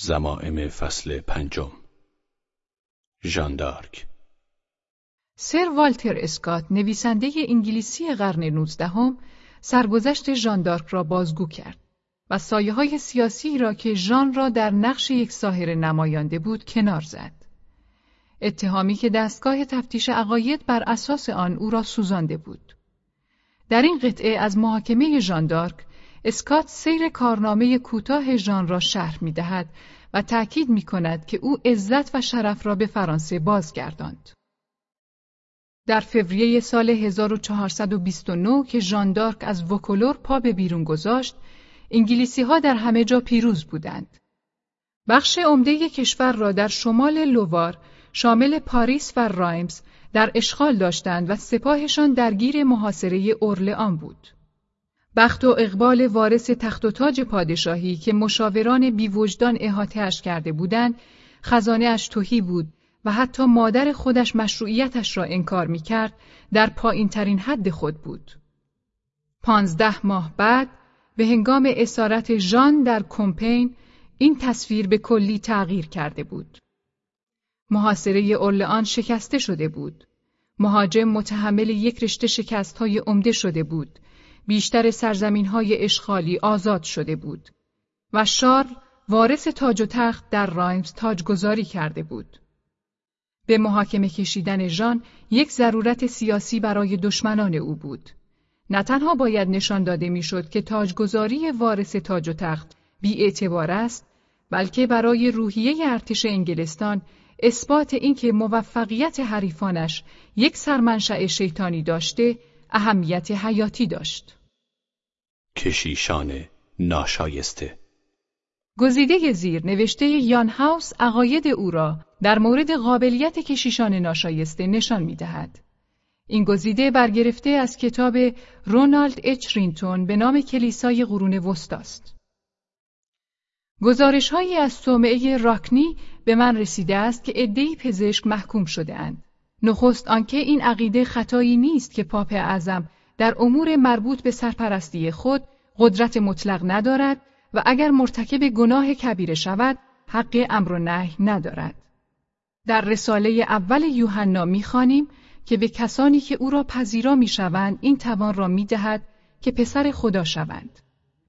زمائم فصل پنجم ژاندارک سر والتر اسکات نویسنده انگلیسی قرن نوزدهم سرگذشت ژاندارک را بازگو کرد و سایه های سیاسی را که ژان را در نقش یک ساحر نمایانده بود کنار زد. اتهامی که دستگاه تفتیش عقاید بر اساس آن او را سوزانده بود. در این قطعه از محاکمه ژاندارک اسکات سیر کارنامه کوتاه ژان را شرح می دهد و تأکید می کند که او عزت و شرف را به فرانسه بازگرداند. در فوریه سال 1429 که ژان دارک از وکولور پا به بیرون گذاشت، انگلیسی ها در همه جا پیروز بودند. بخش عمده کشور را در شمال لووار شامل پاریس و رایمز در اشغال داشتند و سپاهشان درگیر محاصره اورلئان بود. بخت و اقبال وارث تخت و تاج پادشاهی که مشاوران بیوجدان احاتهاش کرده بودند، خزانه اش توهی بود و حتی مادر خودش مشروعیتش را انکار می کرد در پایین ترین حد خود بود. پانزده ماه بعد به هنگام اسارت ژان در کمپین این تصویر به کلی تغییر کرده بود. محاصره اورلئان شکسته شده بود. مهاجم متحمل یک رشته شکست های عمده شده بود. بیشتر سرزمین های اشغالی آزاد شده بود. و شارل وارث تاج و تخت در رایمز تاجگذاری کرده بود. به محاکمه کشیدن ژان یک ضرورت سیاسی برای دشمنان او بود. نه تنها باید نشان داده می‌شد که تاجگذاری وارث تاج و تخت بی اعتبار است، بلکه برای روحیه ارتش انگلستان اثبات اینکه موفقیت حریفانش یک سرمنشأ شیطانی داشته اهمیت حیاتی داشت. کشیشان ناشایسته گزیده زیر نوشته یان هاوس عقاید او را در مورد قابلیت کشیشان ناشایسته نشان می دهد. این گزیده برگرفته از کتاب رونالد اچ رینتون به نام کلیسای قرون وسطاست. گزارش هایی از صومعه راکنی به من رسیده است که عدهای پزشک محکوم شده اند. نخست آنکه این عقیده خطایی نیست که پاپ اعظم در امور مربوط به سرپرستی خود قدرت مطلق ندارد و اگر مرتکب گناه کبیره شود حق امر و نهی ندارد. در رساله اول یوحنا می‌خوانیم که به کسانی که او را پذیرا می‌شوند این توان را می‌دهد که پسر خدا شوند.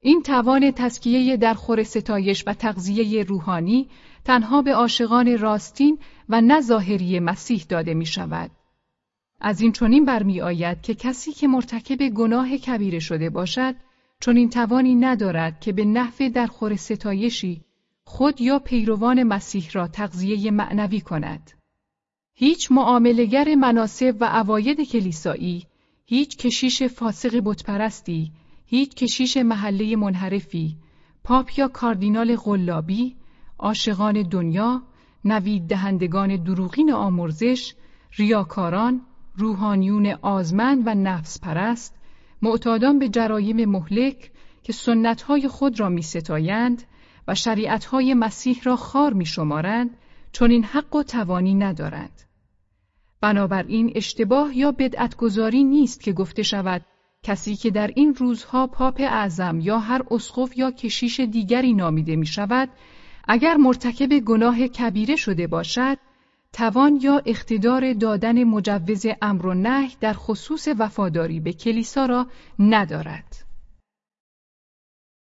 این توان تسکیه در خور ستایش و تغذیه روحانی تنها به عاشقان راستین و نظاهری مسیح داده می شود. از این چنین برمی آید که کسی که مرتکب گناه کبیره شده باشد چون این توانی ندارد که به نحو در خور ستایشی خود یا پیروان مسیح را تغذیه معنوی کند. هیچ معاملگر مناسب و عواید کلیسایی، هیچ کشیش فاسق بتپرستی، هیچ کشیش محله منحرفی، پاپ یا کاردینال غلابی، عاشقان دنیا، نوید دهندگان دروغین آمرزش، ریاکاران، روحانیون آزمند و نفس پرست، معتادان به جرایم مهلک که سنتهای خود را می ستایند و شریعتهای مسیح را خار می شمارند چون این حق و توانی ندارند. بنابراین اشتباه یا بدعتگذاری نیست که گفته شود کسی که در این روزها پاپ اعظم یا هر اسقف یا کشیش دیگری نامیده می شود اگر مرتکب گناه کبیره شده باشد توان یا اقتدار دادن مجوز امر و نهی در خصوص وفاداری به کلیسا را ندارد.